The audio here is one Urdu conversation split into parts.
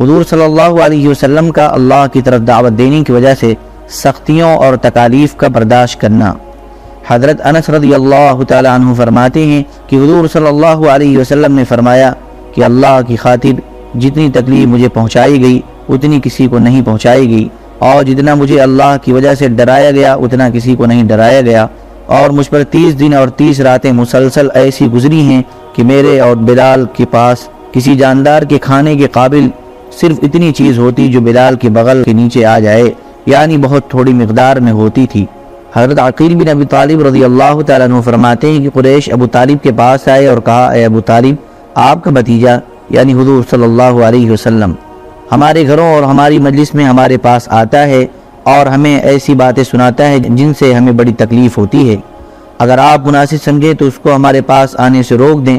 حضور صلی اللہ علیہ وسلم کا اللہ کی طرف دعوت دینے کی وجہ سے سختیوں اور تکالیف کا برداشت کرنا۔ حضرت انس رضی اللہ تعالیٰ عنہ فرماتے ہیں کہ حضور صلی اللہ علیہ وسلم نے فرمایا کہ اللہ کی خاطر جتنی تکلیف مجھے پہنچائی گئی، اتنی کسی کو نہیں پہنچائی گئی۔ اور جتنا مجھے اللہ کی وجہ سے ڈرایا گیا، اتنا کسی کو نہیں ڈرایا گیا۔ اور مجھ پر تیس دن اور تیس راتیں مسلسل ایسی گزری ہیں کہ میرے اور بلال کے پاس کسی جاندار کے کھانے کے قابل صرف اتنی چیز ہوتی جو بلال کے بغل کے نیچے آ جائے یعنی بہت تھوڑی مقدار میں ہوتی تھی۔ حضرت عقیل بن ابی طالب رضی اللہ تعالیٰ عنہ فرماتے ہیں کہ قریش ابو طالب کے پاس آئے اور کہا، اے ابو طالب، آپ کا بتیجہ یعنی حضور صلی اللہ علیہ وسلم، ہمارے گھروں اور ہماری مجلس میں ہمارے پاس آتا ہے اور ہمیں ایسی باتیں سناتا ہے جن سے ہمیں بڑی تکلیف ہوتی ہے۔ اگر آپ مناسب سمجھیں تو اس کو ہمارے پاس آنے سے روک دیں۔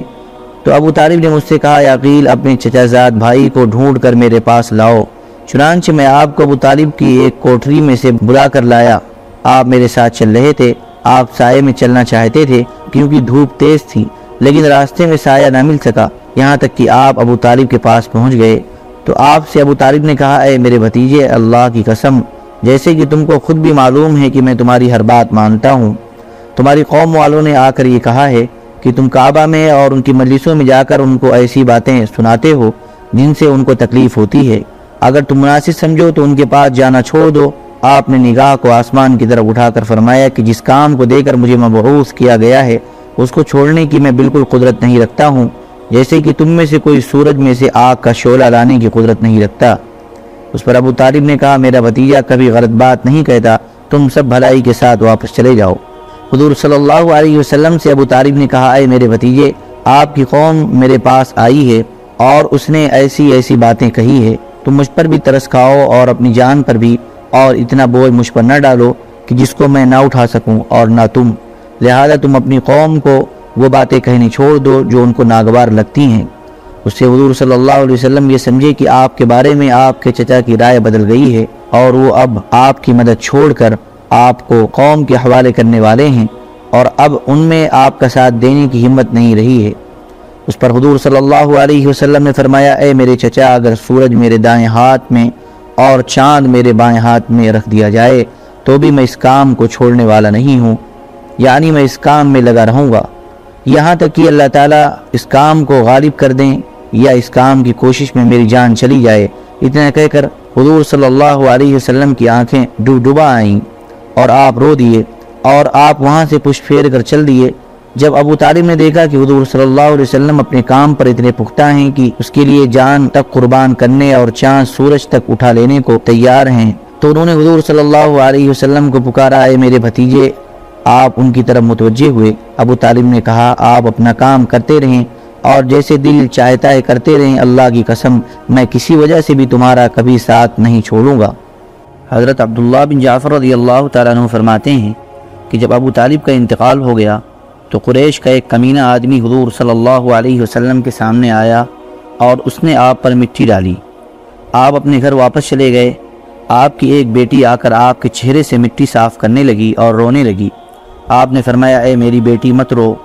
تو ابو طالب نے مجھ سے کہا عقیل، اپنے چچا زاد بھائی کو ڈھونڈ کر میرے پاس لاؤ۔ چنانچہ میں آپ کو ابو طالب کی ایک کوٹری میں سے بلا کر لایا۔ آپ میرے ساتھ چل رہے تھے۔ آپ سائے میں چلنا چاہتے تھے، کیونکہ دھوپ تیز تھی۔ لیکن راستے میں سایہ نہ مل سکا۔ یہاں تک کہ آپ ابو طالب کے پاس پہنچ گئے۔ تو آپ سے ابو طالب نے کہا، اے میرے بھتیجے، اللہ کی قسم، جیسے کہ تم کو خود بھی معلوم ہے کہ میں تمہاری ہر بات مانتا ہوں۔ تمہاری قوم والوں نے آ کر یہ کہا ہے کہ تم کعبہ میں اور ان کی مجلسوں میں جا کر ان کو ایسی باتیں سناتے ہو جن سے ان کو تکلیف ہوتی ہے۔ اگر تم مناسب سمجھو تو ان کے پاس جانا چھوڑ دو۔ آپ نے نگاہ کو آسمان کی طرف اٹھا کر فرمایا کہ جس کام کو دے کر مجھے مبعوث کیا گیا ہے، اس کو چھوڑنے کی میں بالکل قدرت نہیں رکھتا ہوں۔ جیسے کہ تم میں سے کوئی سورج میں سے آگ کا شعلہ لانے کی قدرت نہیں رکھتا۔ اس پر ابو طالب نے کہا، میرا بھتیجا کبھی غلط بات نہیں کہتا۔ تم سب بھلائی کے ساتھ واپس چلے جاؤ۔ حضور صلی اللہ علیہ وسلم سے ابو طالب نے کہا، اے میرے بھتیجے، آپ کی قوم میرے پاس آئی ہے اور اس نے ایسی ایسی باتیں کہی ہے تم مجھ پر بھی ترس کھاؤ اور اپنی جان پر بھی، اور اتنا بوجھ مجھ پر نہ ڈالو کہ جس کو میں نہ اٹھا سکوں اور نہ تم۔ لہذا تم اپنی قوم کو وہ باتیں کہنی چھوڑ دو جو ان کو ناگوار لگتی ہیں۔ اس سے حضور صلی اللہ علیہ وسلم یہ سمجھے کہ آپ کے بارے میں آپ کے چچا کی رائے بدل گئی ہے اور وہ اب آپ کی مدد چھوڑ کر آپ کو قوم کے حوالے کرنے والے ہیں اور اب ان میں آپ کا ساتھ دینے کی ہمت نہیں رہی ہے۔ اس پر حضور صلی اللہ علیہ وسلم نے فرمایا، اے میرے چچا، اگر سورج میرے دائیں ہاتھ میں اور چاند میرے بائیں ہاتھ میں رکھ دیا جائے، تو بھی میں اس کام کو چھوڑنے والا نہیں ہوں یعنی میں اس کام میں لگا رہوں گا۔ یہاں تک کہ اللہ تعالیٰ اس کام کو غالب کر دیں یا اس کام کی کوشش میں میری جان چلی جائے۔ اتنا کہہ کر حضور صلی اللہ علیہ وسلم کی آنکھیں ڈوب ڈوبا آئیں۔ اور آپ رو دیے اور آپ وہاں سے پش پھیر کر چل دیے جب ابو طالب نے دیکھا کہ حضور صلی اللہ علیہ وسلم اپنے کام پر اتنے پختہ ہیں کہ اس کے لیے جان تک قربان کرنے اور چاند سورج تک اٹھا لینے کو تیار ہیں، تو انہوں نے حضور صلی اللہ علیہ وسلم کو پکارا ہے میرے بھتیجے، آپ ان کی طرف متوجہ ہوئے۔ ابو طالب نے کہا، آپ اپنا کام کرتے رہیں اور جیسے دل چاہتا ہے کرتے رہیں، اللہ کی قسم، میں کسی وجہ سے بھی تمہارا کبھی ساتھ نہیں چھوڑوں گا۔ حضرت عبداللہ بن جعفر رضی اللہ تعالیٰ عنہ فرماتے ہیں کہ جب ابو طالب کا انتقال ہو گیا تو قریش کا ایک کمینہ آدمی حضور صلی اللہ علیہ وسلم کے سامنے آیا اور اس نے آپ پر مٹی ڈالی۔ آپ اپنے گھر واپس چلے گئے۔ آپ کی ایک بیٹی آ کر آپ کے چہرے سے مٹی صاف کرنے لگی اور رونے لگی۔ آپ نے فرمایا، اے میری بیٹی، مت رو،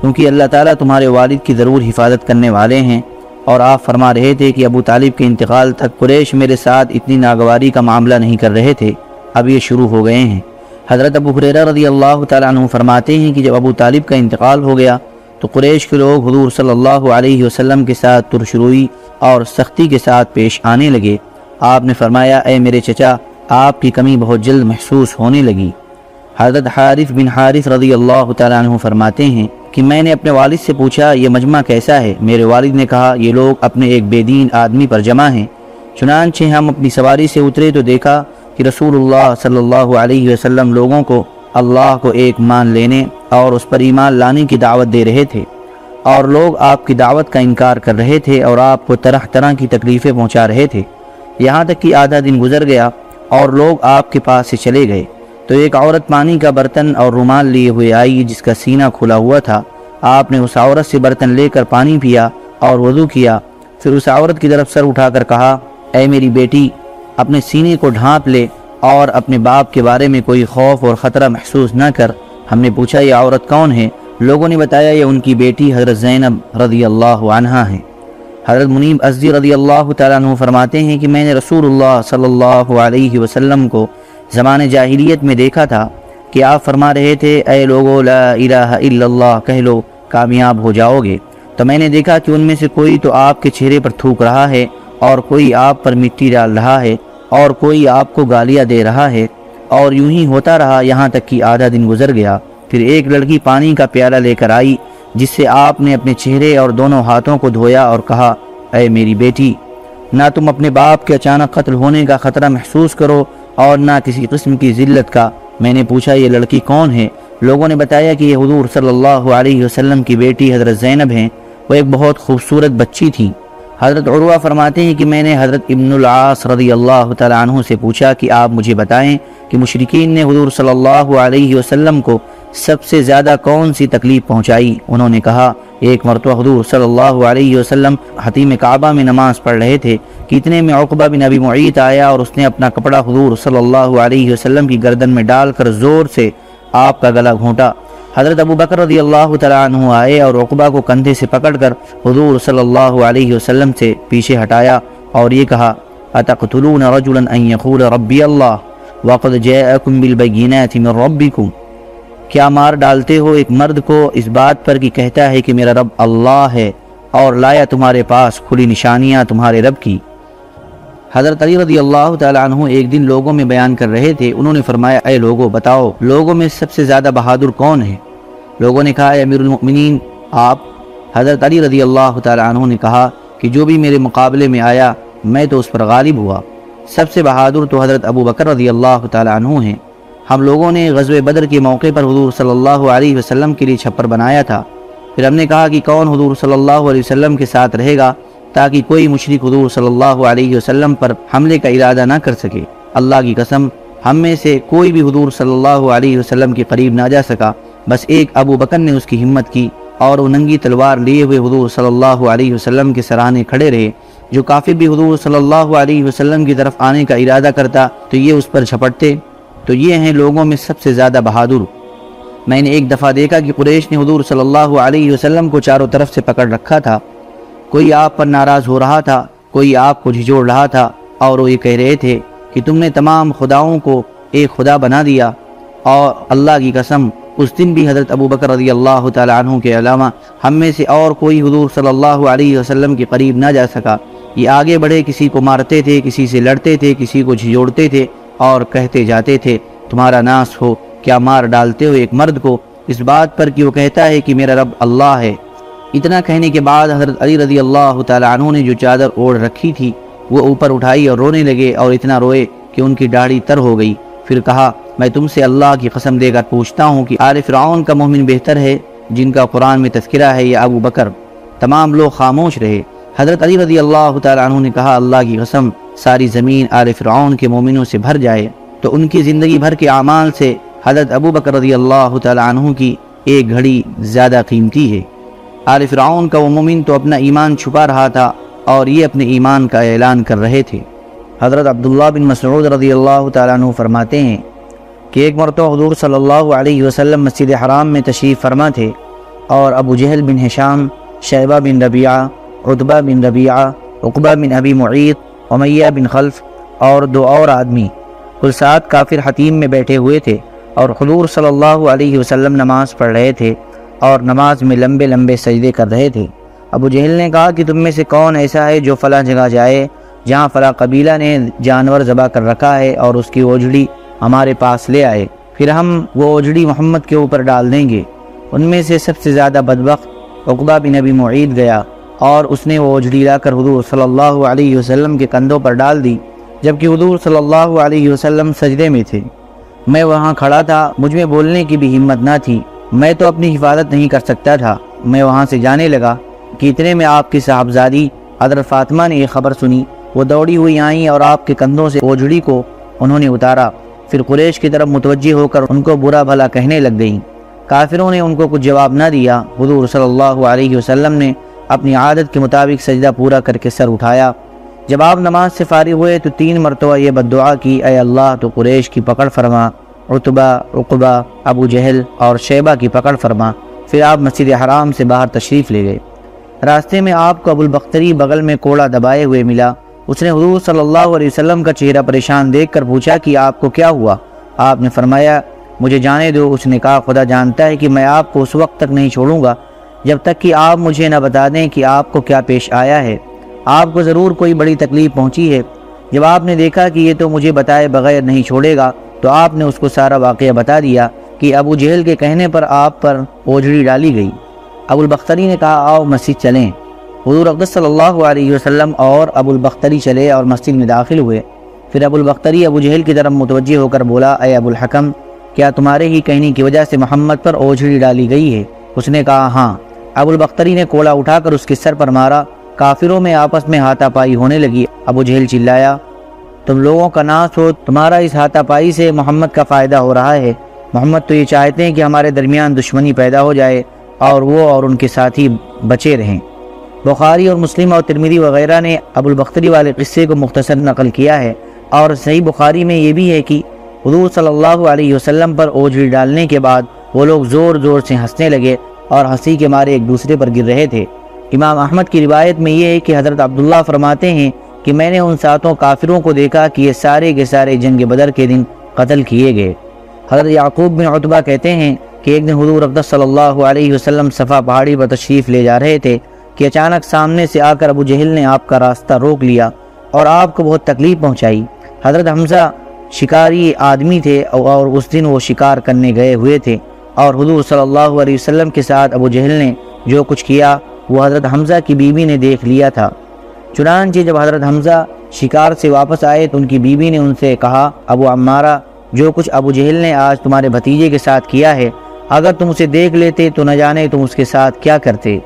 کیونکہ اللہ تعالیٰ تمہارے والد کی ضرور حفاظت کرنے والے ہیں۔ اور آپ فرما رہے تھے کہ ابو طالب کے انتقال تک قریش میرے ساتھ اتنی ناگواری کا معاملہ نہیں کر رہے تھے۔ اب یہ شروع ہو گئے ہیں۔ حضرت ابو حریرہ رضی اللہ تعالیٰ عنہ فرماتے ہیں کہ جب ابو طالب کا انتقال ہو گیا تو قریش کے لوگ حضور صلی اللہ علیہ وسلم کے ساتھ ترشروئی اور سختی کے ساتھ پیش آنے لگے۔ آپ نے فرمایا، اے میرے چچا، آپ کی کمی بہت جلد محسوس ہونے لگی۔ حضرت حارث بن حارث رضی اللہ تعالیٰ عنہ فرماتے ہیں کہ میں نے اپنے والد سے پوچھا، یہ مجمع کیسا ہے؟ میرے والد نے کہا، یہ لوگ اپنے ایک بے دین آدمی پر جمع ہیں۔ چنانچہ ہم اپنی سواری سے اترے تو دیکھا کہ رسول اللہ صلی اللہ علیہ وسلم لوگوں کو اللہ کو ایک مان لینے اور اس پر ایمان لانے کی دعوت دے رہے تھے۔ اور لوگ آپ کی دعوت کا انکار کر رہے تھے اور آپ کو طرح طرح کی تکلیفیں پہنچا رہے تھے۔ یہاں تک کہ آدھا دن گزر گیا اور لوگ آپ کے پاس سے چلے گئے۔ تو ایک عورت پانی کا برتن اور رومال لیے ہوئے آئی جس کا سینہ کھلا ہوا تھا۔ آپ نے اس عورت سے برتن لے کر پانی پیا اور وضو کیا۔ پھر اس عورت کی طرف سر اٹھا کر کہا، اے میری بیٹی، اپنے سینے کو ڈھانپ لے اور اپنے باپ کے بارے میں کوئی خوف اور خطرہ محسوس نہ کر۔ ہم نے پوچھا، یہ عورت کون ہے؟ لوگوں نے بتایا، یہ ان کی بیٹی حضرت زینب رضی اللہ عنہ ہیں۔ حضرت منیب ازدی رضی اللہ تعالیٰ عنہ فرماتے ہیں کہ میں نے رسول اللہ صلی اللہ علیہ وسلم کو زمان جاہلیت میں دیکھا تھا کہ آپ فرما رہے تھے، اے لوگو، لا الہ الا اللہ، کہہ لو، کامیاب ہو جاؤ گے۔ تو میں نے دیکھا کہ ان میں سے کوئی تو آپ کے چہرے پر تھوک رہا ہے اور کوئی آپ پر مٹی ڈال رہا ہے اور کوئی آپ کو گالیاں دے رہا ہے اور یوں ہی ہوتا رہا یہاں تک کہ آدھا دن گزر گیا۔ پھر ایک لڑکی پانی کا پیالہ لے کر آئی، جس سے آپ نے اپنے چہرے اور دونوں ہاتھوں کو دھویا اور کہا، اے میری بیٹی، نہ تم اپنے باپ کے اچانک قتل ہونے کا خطرہ محسوس کرو اور نہ کسی قسم کی ذلت کا۔ میں نے پوچھا، یہ لڑکی کون ہے؟ لوگوں نے بتایا کہ یہ حضور صلی اللہ علیہ وسلم کی بیٹی حضرت زینب ہیں۔ وہ ایک بہت خوبصورت بچی تھی۔ حضرت عروہ فرماتے ہیں کہ میں نے حضرت ابن العاص رضی اللہ تعالیٰ عنہ سے پوچھا کہ آپ مجھے بتائیں کہ مشرقین نے حضور صلی اللہ علیہ وسلم کو سب سے زیادہ کون سی تکلیف پہنچائی؟ انہوں نے کہا، ایک مرتبہ حضور صلی اللہ علیہ وسلم حتیم کعبہ میں نماز پڑھ رہے تھے۔ کہ اتنے میں عقبہ بن ابی معیت آیا اور اس نے اپنا کپڑا حضور صلی اللہ علیہ وسلم کی گردن میں ڈال کر زور سے آپ کا گلا گھونٹا۔ حضرت ابو بکر رضی اللہ تعالیٰ عنہ آئے اور عقبہ کو کندھے سے پکڑ کر حضور صلی اللہ علیہ وسلم سے پیچھے ہٹایا اور یہ کہا، اتقتلون رجلا ان يقول ربی اللہ وقد جاءکم بالبینات من ربکم؟ کیا مار ڈالتے ہو ایک مرد کو؟ اس بات پر کہ کہتا ہے کہ میرا رب اللہ ہے اور لایا تمہارے پاس کھلی نشانیاں تمہارے رب کی۔ حضرت علی رضی اللہ تعالیٰ عنہ ایک دن لوگوں میں بیان کر رہے تھے، انہوں نے فرمایا، اے لوگوں بتاؤ، لوگوں میں سب سے زیادہ بہادر کون ہے؟ لوگوں نے کہا، اے امیر المؤمنین، آپ۔ حضرت علی رضی اللہ تعالیٰ عنہ نے کہا کہ جو بھی میرے مقابلے میں آیا، میں تو اس پر غالب ہوا۔ سب سے بہادر تو حضرت ابو بکر رضی اللہ تعالیٰ عنہ ہیں۔ ہم لوگوں نے غزوہ بدر کے موقع پر حضور صلی اللہ علیہ وسلم کے لیے چھپر بنایا تھا۔ پھر ہم نے کہا کہ کون حضور صلی اللہ علیہ وسلم کے ساتھ رہے گا تاکہ کوئی مشرق حضور صلی اللہ علیہ وسلم پر حملے کا ارادہ نہ کر سکے۔ اللہ کی قسم، ہم میں سے کوئی بھی حضور صلی اللہ علیہ وسلم کے قریب نہ جا سکا۔ بس ایک ابو بکر نے اس کی ہمت کی اور وہ ننگی تلوار لیے ہوئے حضور صلی اللہ علیہ وسلم کے سرانے کھڑے رہے۔ جو کافی بھی حضور صلی اللہ علیہ وسلم کی طرف آنے کا ارادہ کرتا تو یہ اس پر جھپٹتے۔ تو یہ ہیں لوگوں میں سب سے زیادہ بہادر۔ میں نے ایک دفعہ دیکھا کہ قریش نے حضور صلی اللہ علیہ وسلم کو چاروں طرف سے پکڑ رکھا تھا۔ کوئی آپ پر ناراض ہو رہا تھا، کوئی آپ کو جھجوڑ رہا تھا، اور وہ یہ کہہ رہے تھے کہ تم نے تمام خداؤں کو ایک خدا بنا دیا۔ اور اللہ کی قسم، اس دن بھی حضرت ابو بکر رضی اللہ تعالیٰ عنہ کے علاوہ ہم میں سے اور کوئی حضور صلی اللہ علیہ وسلم کے قریب نہ جا سکا۔ یہ آگے بڑھے، کسی کو مارتے تھے، کسی سے لڑتے تھے، کسی کو جھجوڑتے تھے۔ اور کہتے جاتے تھے، تمہارا ناس ہو، کیا مار ڈالتے ہو ایک مرد کو؟ اس بات پر کہ وہ کہتا ہے کہ میرا رب اللہ ہے۔ اتنا کہنے کے بعد حضرت علی رضی اللہ تعالیٰ عنہ نے جو چادر اوڑھ رکھی تھی، وہ اوپر اٹھائی اور رونے لگے اور اتنا روئے کہ ان کی داڑھی تر ہو گئی۔ پھر کہا، میں تم سے اللہ کی قسم دے کر پوچھتا ہوں کہ آل فرعون کا مومن بہتر ہے، جن کا قرآن میں تذکرہ ہے یا ابو بکر؟ تمام لوگ خاموش رہے۔ حضرت علی رضی اللہ تعالیٰ عنہ نے کہا، اللہ کی قسم ساری زمین آل فرعون کے مومنوں سے بھر جائے، تو ان کی زندگی بھر کے اعمال سے حضرت ابو بکر رضی اللہ تعالیٰ عنہ کی ایک گھڑی زیادہ قیمتی ہے۔ آل فرعون کا وہ مومن تو اپنا ایمان چھپا رہا تھا اور یہ اپنے ایمان کا اعلان کر رہے تھے۔ حضرت عبداللہ بن مسعود رضی اللہ تعالیٰ عنہ فرماتے ہیں کہ ایک مرتبہ حضور صلی اللہ علیہ وسلم مسجد حرام میں تشریف فرما تھے اور ابو جہل بن حشام شیبہ بن ربیعہ عطبہ بن ربیعہ، عقبہ بن ابی معیط امیہ بن خلف اور دو اور آدمی کل سات کافر حتیم میں بیٹھے ہوئے تھے اور حضور صلی اللہ علیہ وسلم نماز پڑھ رہے تھے اور نماز میں لمبے لمبے سجدے کر رہے تھے۔ ابو جہل نے کہا کہ تم میں سے کون ایسا ہے جو فلاں جگہ جائے، جہاں فلاں قبیلہ نے جانور ذبح کر رکھا ہے اور اس کی اوجھڑی ہمارے پاس لے آئے۔ پھر ہم وہ اوجھڑی محمد کے اوپر ڈال دیں گے۔ ان میں سے سب سے زیادہ بدبخت عقبہ بن نبی معید گیا۔ اور اس نے وہ اوجھڑی لا کر حضور صلی اللہ علیہ وسلم کے کندھوں پر ڈال دی، جبکہ حضور صلی اللہ علیہ وسلم سجدے میں تھے۔ میں وہاں کھڑا تھا، مجھ میں بولنے کی بھی ہمت نہ تھی۔ میں تو اپنی حفاظت نہیں کر سکتا تھا۔ میں وہاں سے جانے لگا کہ اتنے میں آپ کی صاحبزادی حضرت فاطمہ نے یہ خبر سنی۔ وہ دوڑی ہوئی آئیں اور آپ کے کندھوں سے اوجھڑی کو انہوں نے اتارا۔ پھر قریش کی طرف متوجہ ہو کر ان کو برا بھلا کہنے لگ گئیں۔ کافروں نے ان کو کچھ جواب نہ دیا۔ حضور صلی اللہ علیہ وسلم نے اپنی عادت کے مطابق سجدہ پورا کر کے سر اٹھایا۔ جب آپ نماز سے فارغ ہوئے تو تین مرتبہ یہ بد دعا کی، اے اللہ، تو قریش کی پکڑ فرما رتبہ رقبہ ابو جہل اور شیبہ کی پکڑ فرما۔ پھر آپ مسجد حرام سے باہر تشریف لے گئے۔ راستے میں آپ کو ابو البختری بغل میں کوڑا دبائے ہوئے ملا۔ اس نے حضور صلی اللہ علیہ وسلم کا چہرہ پریشان دیکھ کر پوچھا کہ آپ کو کیا ہوا؟ آپ نے فرمایا، مجھے جانے دو۔ اس نے کہا، خدا جانتا ہے کہ میں آپ کو اس وقت تک نہیں چھوڑوں گا۔ جب تک کہ آپ مجھے نہ بتا دیں کہ آپ کو کیا پیش آیا ہے۔ آپ کو ضرور کوئی بڑی تکلیف پہنچی ہے۔ جب آپ نے دیکھا کہ یہ تو مجھے بتائے بغیر نہیں چھوڑے گا، تو آپ نے اس کو سارا واقعہ بتا دیا کہ ابو جہل کے کہنے پر آپ پر اوجھڑی ڈالی گئی۔ ابو البختری نے کہا، آؤ مسجد چلیں۔ حضور اقدس صلی اللہ علیہ وسلم اور ابو البختری چلے اور مسجد میں داخل ہوئے۔ پھر ابو البختری ابو جہل کی طرف متوجہ ہو کر بولا، اے ابو الحکم، کیا تمہارے ہی کہنے کی وجہ سے محمد پر اوجھڑی ڈالی گئی ہے؟ اس نے کہا ہاں۔ ابو البختری نے کوڑا اٹھا کر اس کے سر پر مارا۔ کافروں میں آپس میں ہاتھا پائی ہونے لگی۔ ابو جہل چلایا۔ تم لوگوں کا ناس ہو، تمہارا اس ہاتھا پائی سے محمد کا فائدہ ہو رہا ہے۔ محمد تو یہ چاہتے ہیں کہ ہمارے درمیان دشمنی پیدا ہو جائے اور وہ اور ان کے ساتھی بچے رہیں۔ بخاری اور مسلم اور ترمیدی وغیرہ نے ابو البختری والے قصے کو مختصر نقل کیا ہے۔ اور صحیح بخاری میں یہ بھی ہے کہ حضور صلی اللہ علیہ وسلم پر اوجھڑی ڈالنے کے بعد وہ لوگ زور زور سے ہنسنے لگے۔ اور ہنسی کے مارے ایک دوسرے پر گر رہے تھے۔ امام احمد کی روایت میں یہ ہے کہ حضرت عبداللہ فرماتے ہیں کہ میں نے ان ساتوں کافروں کو دیکھا کہ یہ سارے کے سارے جنگ بدر کے دن قتل کیے گئے۔ حضرت یعقوب بن عطبہ کہتے ہیں کہ ایک دن حضور اقدس صلی اللہ علیہ وسلم صفا پہاڑی پر تشریف لے جا رہے تھے کہ اچانک سامنے سے آ کر ابو جہل نے آپ کا راستہ روک لیا اور آپ کو بہت تکلیف پہنچائی۔ حضرت حمزہ شکاری آدمی تھے اور اس دن وہ شکار کرنے گئے ہوئے تھے۔ اور حضور صلی اللہ علیہ وسلم کے ساتھ ابو جہل نے جو کچھ کیا، وہ حضرت حمزہ کی بیوی نے دیکھ لیا تھا۔ چنانچہ جب حضرت حمزہ شکار سے واپس آئے تو ان کی بیوی نے ان سے کہا، ابو عمارہ، جو کچھ ابو جہل نے آج تمہارے بھتیجے کے ساتھ کیا ہے، اگر تم اسے دیکھ لیتے تو نہ جانے تم اس کے ساتھ کیا کرتے۔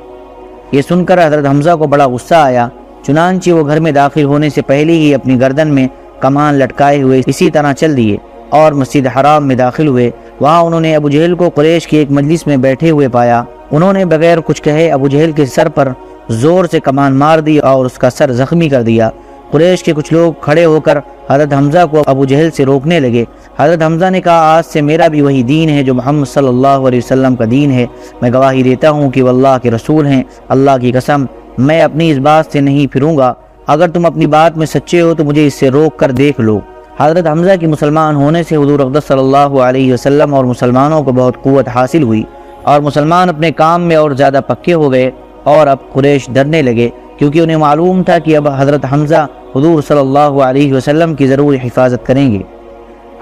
یہ سن کر حضرت حمزہ کو بڑا غصہ آیا۔ چنانچہ وہ گھر میں داخل ہونے سے پہلے ہی اپنی گردن میں کمان لٹکائے ہوئے اسی طرح چل دیے اور مسجد حرام میں داخل ہوئے۔ وہاں انہوں نے ابو جہل کو قریش کی ایک مجلس میں بیٹھے ہوئے پایا۔ انہوں نے بغیر کچھ کہے ابو جہل کے سر پر زور سے کمان مار دی اور اس کا سر زخمی کر دیا۔ قریش کے کچھ لوگ کھڑے ہو کر حضرت حمزہ کو ابو جہل سے روکنے لگے۔ حضرت حمزہ نے کہا، آج سے میرا بھی وہی دین ہے جو محمد صلی اللہ علیہ وسلم کا دین ہے۔ میں گواہی دیتا ہوں کہ وہ اللہ کے رسول ہیں۔ اللہ کی قسم، میں اپنی اس بات سے نہیں پھروں گا۔ اگر تم اپنی بات میں سچے ہو تو مجھے اس سے روک کر دیکھ لو۔ حضرت حمزہ کی مسلمان ہونے سے حضور اقدس صلی اللہ علیہ وسلم اور مسلمانوں کو بہت قوت حاصل ہوئی اور مسلمان اپنے کام میں اور زیادہ پکے ہو گئے اور اب قریش ڈرنے لگے کیونکہ انہیں معلوم تھا کہ اب حضرت حمزہ حضور صلی اللہ علیہ وسلم کی ضرور حفاظت کریں گے۔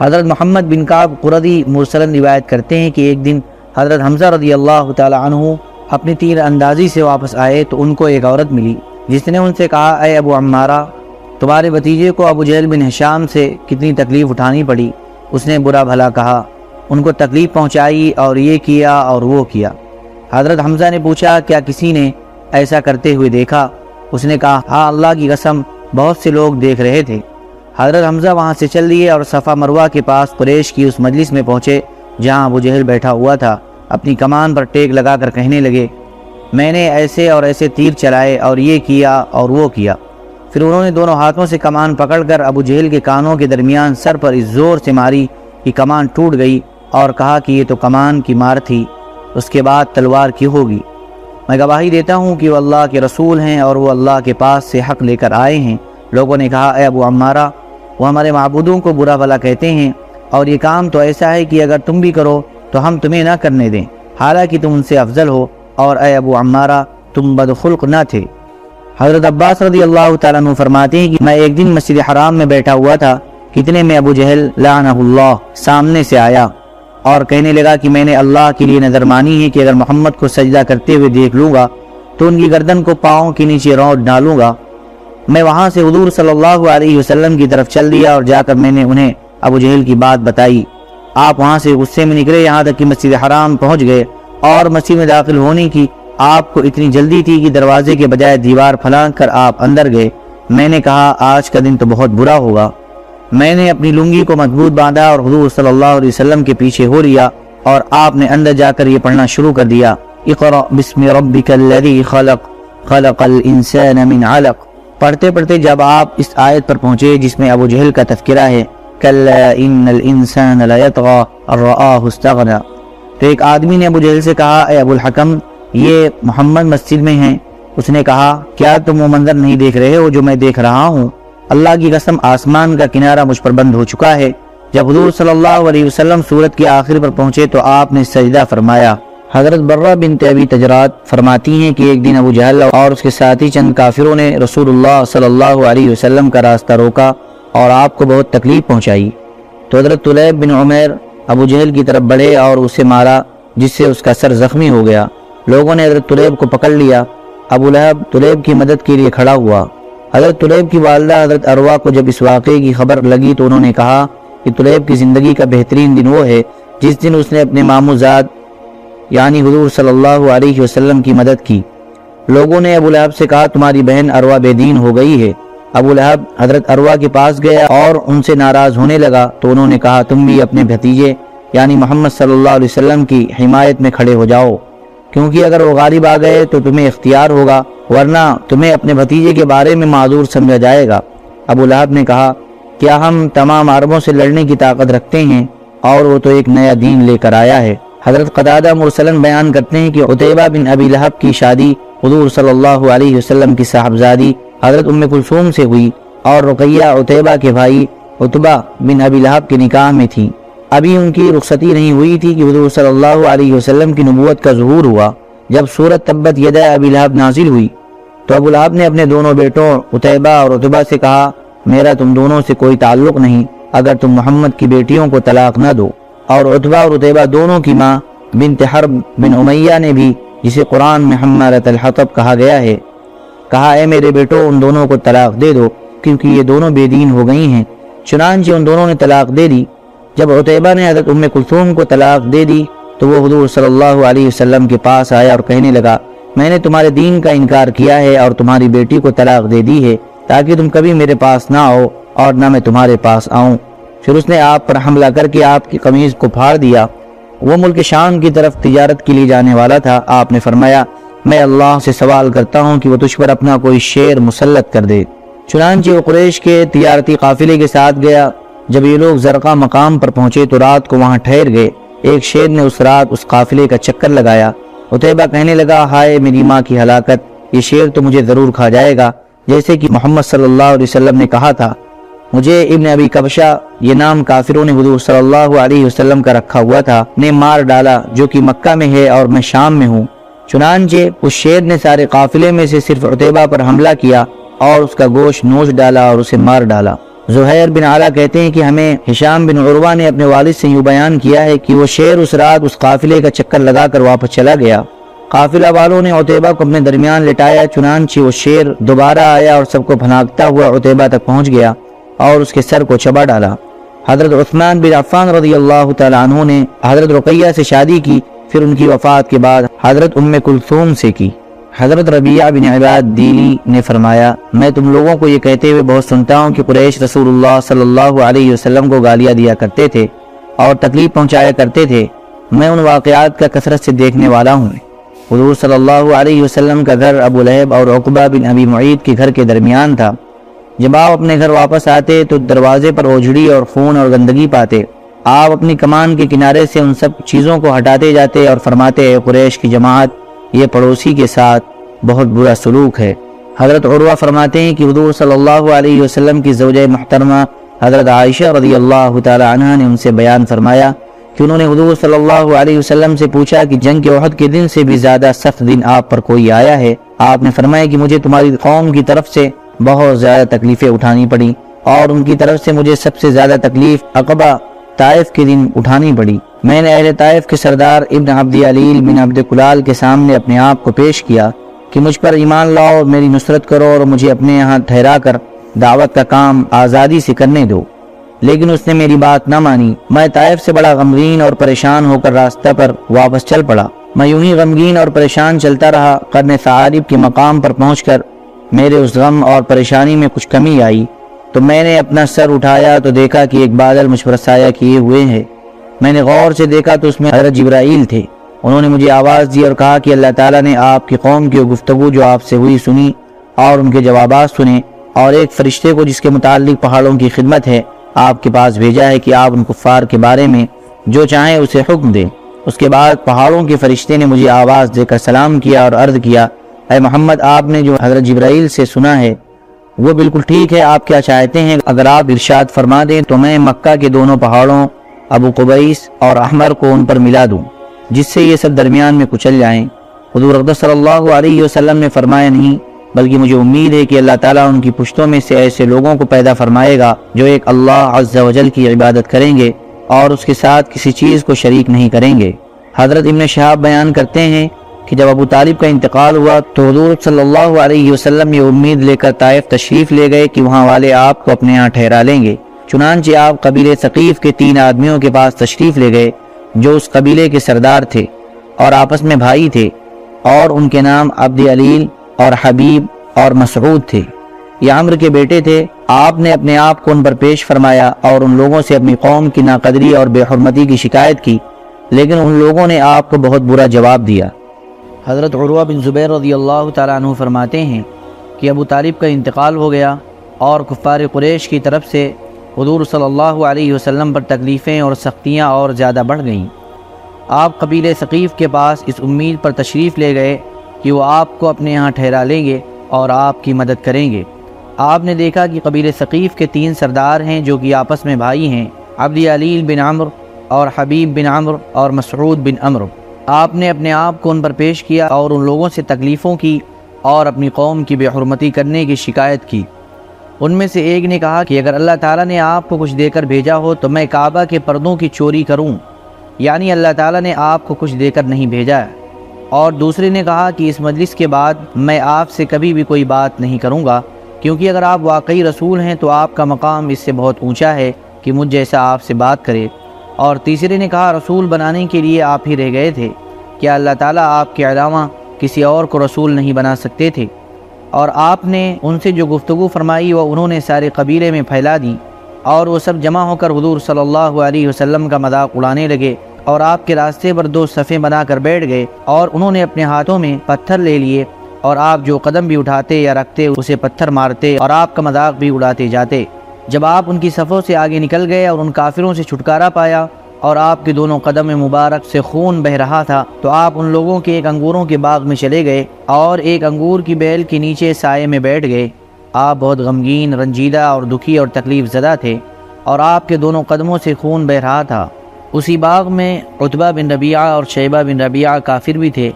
حضرت محمد بن کعب قردی مرسلن روایت کرتے ہیں کہ ایک دن حضرت حمزہ رضی اللہ تعالی عنہ اپنی تیر اندازی سے واپس آئے تو ان کو ایک عورت ملی جس نے ان سے کہا، اے ابو عمارہ تمہارے بتیجے کو ابو جہل بن حشام سے کتنی تکلیف اٹھانی پڑی؟ اس نے برا بھلا کہا، ان کو تکلیف پہنچائی اور یہ کیا اور وہ کیا۔ حضرت حمزہ نے پوچھا، کیا کسی نے ایسا کرتے ہوئے دیکھا؟ اس نے کہا ہاں اللہ کی قسم، بہت سے لوگ دیکھ رہے تھے۔ حضرت حمزہ وہاں سے چل دیے اور صفا مروہ کے پاس قریش کی اس مجلس میں پہنچے، جہاں ابو جہل بیٹھا ہوا تھا۔ اپنی کمان پر ٹیک لگا کر کہنے لگے، میں نے ایسے اور ایسے تیر چلائے اور یہ کیا اور وہ کیا۔ پھر انہوں نے دونوں ہاتھوں سے کمان پکڑ کر ابو جہل کے کانوں کے درمیان سر پر اس زور سے ماری کہ کمان ٹوٹ گئی اور کہا کہ یہ تو کمان کی مار تھی، اس کے بعد تلوار کی ہوگی۔ میں گواہی دیتا ہوں کہ وہ اللہ کے رسول ہیں اور وہ اللہ کے پاس سے حق لے کر آئے ہیں۔ لوگوں نے کہا، اے ابو عمارہ، وہ ہمارے معبودوں کو برا بھلا کہتے ہیں اور یہ کام تو ایسا ہے کہ اگر تم بھی کرو تو ہم تمہیں نہ کرنے دیں۔ حالانکہ تم ان سے افضل ہو اور اے ابو عمارہ، تم بدخلق نہ تھے۔ حضرت عباس رضی اللہ تعالیٰ عنہ فرماتے ہیں کہ میں ایک دن مسجد حرام میں بیٹھا ہوا تھا، کتنے میں ابو جہل لعنہ اللہ سامنے سے آیا اور کہنے لگا کہ میں نے اللہ کے لیے نظر مانی ہے کہ اگر محمد کو سجدہ کرتے ہوئے دیکھ لوں گا تو ان کی گردن کو پاؤں کے نیچے روٹ ڈالوں گا۔ میں وہاں سے حضور صلی اللہ علیہ وسلم کی طرف چل دیا اور جا کر میں نے انہیں ابو جہل کی بات بتائی۔ آپ وہاں سے غصے میں نکلے یہاں تک کہ مسجد حرام پہنچ گئے اور مسجد میں داخل ہونے کی آپ کو اتنی جلدی تھی کہ دروازے کے بجائے دیوار پھلانگ کر آپ اندر گئے۔ میں نے کہا، آج کا دن تو بہت برا ہوگا۔ میں نے اپنی لنگی کو مضبوط باندھا اور حضور صلی اللہ علیہ وسلم کے پیچھے ہو لیا اور آپ نے اندر جا کر یہ پڑھنا شروع کر دیا۔ اقرأ بسم ربک الذی خلق خلق الانسان من علق۔ پڑھتے پڑھتے جب آپ اس آیت پر پہنچے جس میں ابو جہل کا تذکرہ ہے ان الانسان لیطغى الرآہ استغنا تو ایک آدمی نے ابو جہل سے کہا، اے ابو الحکم یہ محمد مسجد میں ہیں۔ اس نے کہا، کیا تم وہ منظر نہیں دیکھ رہے ہو جو میں دیکھ رہا ہوں؟ اللہ کی قسم آسمان کا کنارہ مجھ پر بند ہو چکا ہے۔ جب حضور صلی اللہ علیہ وسلم سورت کی آخر پر پہنچے تو آپ نے سجدہ فرمایا۔ حضرت برہ بنت ابی تجرات فرماتی ہیں کہ ایک دن ابو جہل اور اس کے ساتھی چند کافروں نے رسول اللہ صلی اللہ علیہ وسلم کا راستہ روکا اور آپ کو بہت تکلیف پہنچائی۔ تو حضرت طلیب بن عمیر ابو جہل کی طرف بڑھے اور اسے مارا، جس سے اس کا سر زخمی ہو گیا۔ لوگوں نے حضرت طلیب کو پکڑ لیا۔ ابو لہب طلیب کی مدد کے لیے کھڑا ہوا۔ حضرت طلیب کی والدہ حضرت اروا کو جب اس واقعے کی خبر لگی تو انہوں نے کہا کہ طلیب کی زندگی کا بہترین دن وہ ہے جس دن اس نے اپنے مامو زاد یعنی حضور صلی اللہ علیہ وسلم کی مدد کی۔ لوگوں نے ابو لہب سے کہا، تمہاری بہن اروا بے دین ہو گئی ہے۔ ابو لہب حضرت اروا کے پاس گیا اور ان سے ناراض ہونے لگا۔ تو انہوں نے کہا، تم بھی اپنے بھتیجے یعنی محمد صلی اللہ علیہ وسلم کی حمایت میں کھڑے ہو جاؤ۔ کیونکہ اگر وہ غالب آ گئے تو تمہیں اختیار ہوگا، ورنہ تمہیں اپنے بھتیجے کے بارے میں معذور سمجھا جائے گا۔ ابو لہب نے کہا، کیا ہم تمام عربوں سے لڑنے کی طاقت رکھتے ہیں؟ اور وہ تو ایک نیا دین لے کر آیا ہے۔ حضرت قدادہ مرسلن بیان کرتے ہیں کہ عطیبہ بن ابی لہب کی شادی حضور صلی اللہ علیہ وسلم کی صاحبزادی حضرت ام کلثوم سے ہوئی اور رقیہ عطیبہ کے بھائی عطبہ بن ابی لہب کے نکاح میں تھی ابھی ان کی رخصتی نہیں ہوئی تھی کہ حضور صلی اللہ علیہ وسلم کی نبوت کا ظہور ہوا۔ جب سورت تبت یدہ ابی لہب نازل ہوئی، تو ابو لہب نے اپنے دونوں بیٹوں عطیبہ اور عطبہ سے کہا، میرا تم دونوں سے کوئی تعلق نہیں، اگر تم محمد کی بیٹیوں کو طلاق نہ دو۔ اور عطبہ اور عطیبہ دونوں کی ماں بنت حرب بن امیہ نے بھی، جسے قرآن میں حمارت الحطب کہا گیا ہے، کہا، اے میرے بیٹو، ان دونوں کو طلاق دے دو، کیونکہ یہ دونوں بے دین ہو گئی ہیں۔ چنانچہ ان دونوں نے طلاق دے دی۔ جب عطیبہ نے حضرت ام کلثوم کو طلاق دے دی تو وہ حضور صلی اللہ علیہ وسلم کے پاس آیا اور کہنے لگا، میں نے تمہارے دین کا انکار کیا ہے اور تمہاری بیٹی کو طلاق دے دی ہے تاکہ تم کبھی میرے پاس نہ آؤ اور نہ میں تمہارے پاس آؤں۔ پھر اس نے آپ پر حملہ کر کے آپ کی قمیض کو پھاڑ دیا۔ وہ ملک شام کی طرف تجارت کے لیے جانے والا تھا۔ آپ نے فرمایا، میں اللہ سے سوال کرتا ہوں کہ وہ تجھ پر اپنا کوئی شیر مسلط کر دے۔ چنانچہ وہ قریش کے تجارتی قافلے کے ساتھ گیا۔ جب یہ لوگ زرقہ مقام پر پہنچے تو رات کو وہاں ٹھہر گئے۔ ایک شیر نے اس رات اس قافلے کا چکر لگایا۔ عطیبہ کہنے لگا، ہائے میری ماں کی ہلاکت، یہ شیر تو مجھے ضرور کھا جائے گا۔ جیسے کہ محمد صلی اللہ علیہ وسلم نے کہا تھا، مجھے ابن ابی کبشہ، یہ نام کافروں نے حضور صلی اللہ علیہ وسلم کا رکھا ہوا تھا، نے مار ڈالا جو کہ مکہ میں ہے اور میں شام میں ہوں۔ چنانچہ اس شیر نے سارے قافلے میں سے صرف عطیبہ پر حملہ کیا اور اس کا گوشت نوچ ڈالا اور اسے مار ڈالا۔ زہیر بن علا کہتے ہیں کہ ہمیں حشام بن عروہ نے اپنے والد سے یوں بیان کیا ہے کہ وہ شیر اس رات اس قافلے کا چکر لگا کر واپس چلا گیا۔ قافلہ والوں نے عطیبہ کو اپنے درمیان لٹایا، چنانچہ وہ شیر دوبارہ آیا اور سب کو بھناکتا ہوا عطیبہ تک پہنچ گیا اور اس کے سر کو چبا ڈالا۔ حضرت عثمان بن عفان رضی اللہ تعالیٰ عنہ نے حضرت رقیہ سے شادی کی، پھر ان کی وفات کے بعد حضرت ام کلثوم سے کی۔ حضرت ربیعہ بن عباد دیلی نے فرمایا، میں تم لوگوں کو یہ کہتے ہوئے بہت سنتا ہوں کہ قریش رسول اللہ صلی اللہ علیہ وسلم کو گالیاں دیا کرتے تھے اور تکلیف پہنچایا کرتے تھے۔ میں ان واقعات کا کثرت سے دیکھنے والا ہوں۔ حضور صلی اللہ علیہ وسلم کا گھر ابو لہب اور عقبہ بن ابی معید کے گھر کے درمیان تھا۔ جب آپ اپنے گھر واپس آتے تو دروازے پر اوجھڑی اور خون اور گندگی پاتے۔ آپ اپنی کمان کے کنارے سے ان سب چیزوں کو ہٹاتے جاتے اور فرماتے، اے قریش کی جماعت یہ پڑوسی کے ساتھ بہت برا سلوک ہے۔ حضرت عروہ فرماتے ہیں کہ حضور صلی اللہ علیہ وسلم کی زوجہ محترمہ حضرت عائشہ رضی اللہ تعالی عنہ نے ان سے بیان فرمایا کہ انہوں نے حضور صلی اللہ علیہ وسلم سے پوچھا کہ جنگ کے عہد کے دن سے بھی زیادہ سخت دن آپ پر کوئی آیا ہے؟ آپ نے فرمایا کہ مجھے تمہاری قوم کی طرف سے بہت زیادہ تکلیفیں اٹھانی پڑی اور ان کی طرف سے مجھے سب سے زیادہ تکلیف عقبہ طائف کے دن اٹھانی پڑی۔ میں نے اہل طائف کے سردار ابن عبد علیل بن عبد کلال کے سامنے اپنے آپ کو پیش کیا کہ مجھ پر ایمان لاؤ، میری نصرت کرو اور مجھے اپنے یہاں ٹھہرا کر دعوت کا کام آزادی سے کرنے دو۔ لیکن اس نے میری بات نہ مانی۔ میں طائف سے بڑا غمگین اور پریشان ہو کر راستہ پر واپس چل پڑا۔ میں یوں ہی غمگین اور پریشان چلتا رہا۔ قرن صعارب کے مقام پر پہنچ کر میرے اس غم اور پریشانی میں کچھ کمی آئی۔ تو میں نے اپنا سر اٹھایا تو دیکھا کہ ایک بادل مجھ پر سایہ کیے ہوئے ہیں۔ میں نے غور سے دیکھا تو اس میں حضرت جبرائیل تھے۔ انہوں نے مجھے آواز دی اور کہا کہ اللہ تعالیٰ نے آپ کی قوم کی گفتگو جو آپ سے ہوئی سنی اور ان کے جوابات سنے اور ایک فرشتے کو جس کے متعلق پہاڑوں کی خدمت ہے آپ کے پاس بھیجا ہے کہ آپ ان کفار کے بارے میں جو چاہیں اسے حکم دیں۔ اس کے بعد پہاڑوں کے فرشتے نے مجھے آواز دے کر سلام کیا اور عرض کیا، اے محمد، آپ نے جو حضرت جبرائیل سے سنا ہے وہ بالکل ٹھیک ہے، آپ کیا چاہتے ہیں؟ اگر آپ ارشاد فرما دیں تو میں مکہ کے دونوں پہاڑوں ابو قبیس اور احمر کو ان پر ملا دوں، جس سے یہ سب درمیان میں کچل جائیں۔ حضور اقدس صلی اللہ علیہ وسلم نے فرمایا نہیں، بلکہ مجھے امید ہے کہ اللہ تعالیٰ ان کی پشتوں میں سے ایسے لوگوں کو پیدا فرمائے گا جو ایک اللہ عز و جل کی عبادت کریں گے اور اس کے ساتھ کسی چیز کو شریک نہیں کریں گے۔ حضرت ابن شہاب بیان کرتے ہیں کہ جب ابو طالب کا انتقال ہوا تو حضور صلی اللہ علیہ وسلم یہ امید لے کر طائف تشریف لے گئے کہ وہاں والے آپ کو اپنے ہاں ٹھہرا لیں گے۔ چنانچہ آپ قبیل ثقیف کے تین آدمیوں کے پاس تشریف لے گئے جو اس قبیلے کے سردار تھے اور آپس میں بھائی تھے اور ان کے نام عبد علیل اور حبیب اور مسعود تھے۔ یہ عمر کے بیٹے تھے۔ آپ نے اپنے آپ کو ان پر پیش فرمایا اور ان لوگوں سے اپنی قوم کی ناقدری اور بے حرمتی کی شکایت کی، لیکن ان لوگوں نے آپ کو بہت برا جواب دیا۔ حضرت عروہ بن زبیر رضی اللہ تعالیٰ عنہ فرماتے ہیں کہ ابو طالب کا انتقال ہو گیا اور کفار قریش کی طرف سے حضور صلی اللہ علیہ وسلم پر تکلیفیں اور سختیاں اور زیادہ بڑھ گئیں۔ آپ قبیل ثقیف کے پاس اس امید پر تشریف لے گئے کہ وہ آپ کو اپنے ہاں ٹھہرا لیں گے اور آپ کی مدد کریں گے۔ آپ نے دیکھا کہ قبیل ثقیف کے تین سردار ہیں جو کہ آپس میں بھائی ہیں، عبد علیل بن عمر اور حبیب بن عمر اور مسعود بن عمر آپ نے اپنے آپ کو ان پر پیش کیا اور ان لوگوں سے تکلیفوں کی اور اپنی قوم کی بے حرمتی کرنے کی شکایت کی۔ ان میں سے ایک نے کہا کہ اگر اللہ تعالیٰ نے آپ کو کچھ دے کر بھیجا ہو تو میں کعبہ کے پردوں کی چوری کروں۔ یعنی اللہ تعالیٰ نے آپ کو کچھ دے کر نہیں بھیجا۔ اور دوسرے نے کہا کہ اس مجلس کے بعد میں آپ سے کبھی بھی کوئی بات نہیں کروں گا، کیونکہ اگر آپ واقعی رسول ہیں تو آپ کا مقام اس سے بہت اونچا ہے کہ مجھ جیسا آپ سے بات کرے۔ اور تیسرے نے کہا، رسول بنانے کے لیے آپ ہی رہ گئے تھے۔ کیا اللہ تعالیٰ آپ کے علاوہ کسی اور کو رسول نہیں بنا سکتے تھے؟ اور آپ نے ان سے جو گفتگو فرمائی وہ انہوں نے سارے قبیلے میں پھیلا دی اور وہ سب جمع ہو کر حضور صلی اللہ علیہ وسلم کا مذاق اڑانے لگے اور آپ کے راستے پر دو صفیں بنا کر بیٹھ گئے اور انہوں نے اپنے ہاتھوں میں پتھر لے لیے اور آپ جو قدم بھی اٹھاتے یا رکھتے اسے پتھر مارتے اور آپ کا مذاق بھی اڑاتے جاتے جب آپ ان کی صفوں سے آگے نکل گئے اور ان کافروں سے چھٹکارا پایا اور آپ کے دونوں قدم مبارک سے خون بہ رہا تھا، تو آپ ان لوگوں کے ایک انگوروں کے باغ میں چلے گئے اور ایک انگور کی بیل کے نیچے سائے میں بیٹھ گئے۔ آپ بہت غمگین، رنجیدہ اور دکھی اور تکلیف زدہ تھے اور آپ کے دونوں قدموں سے خون بہ رہا تھا۔ اسی باغ میں عطبہ بن ربیعہ اور شیبہ بن ربیعہ کافر بھی تھے۔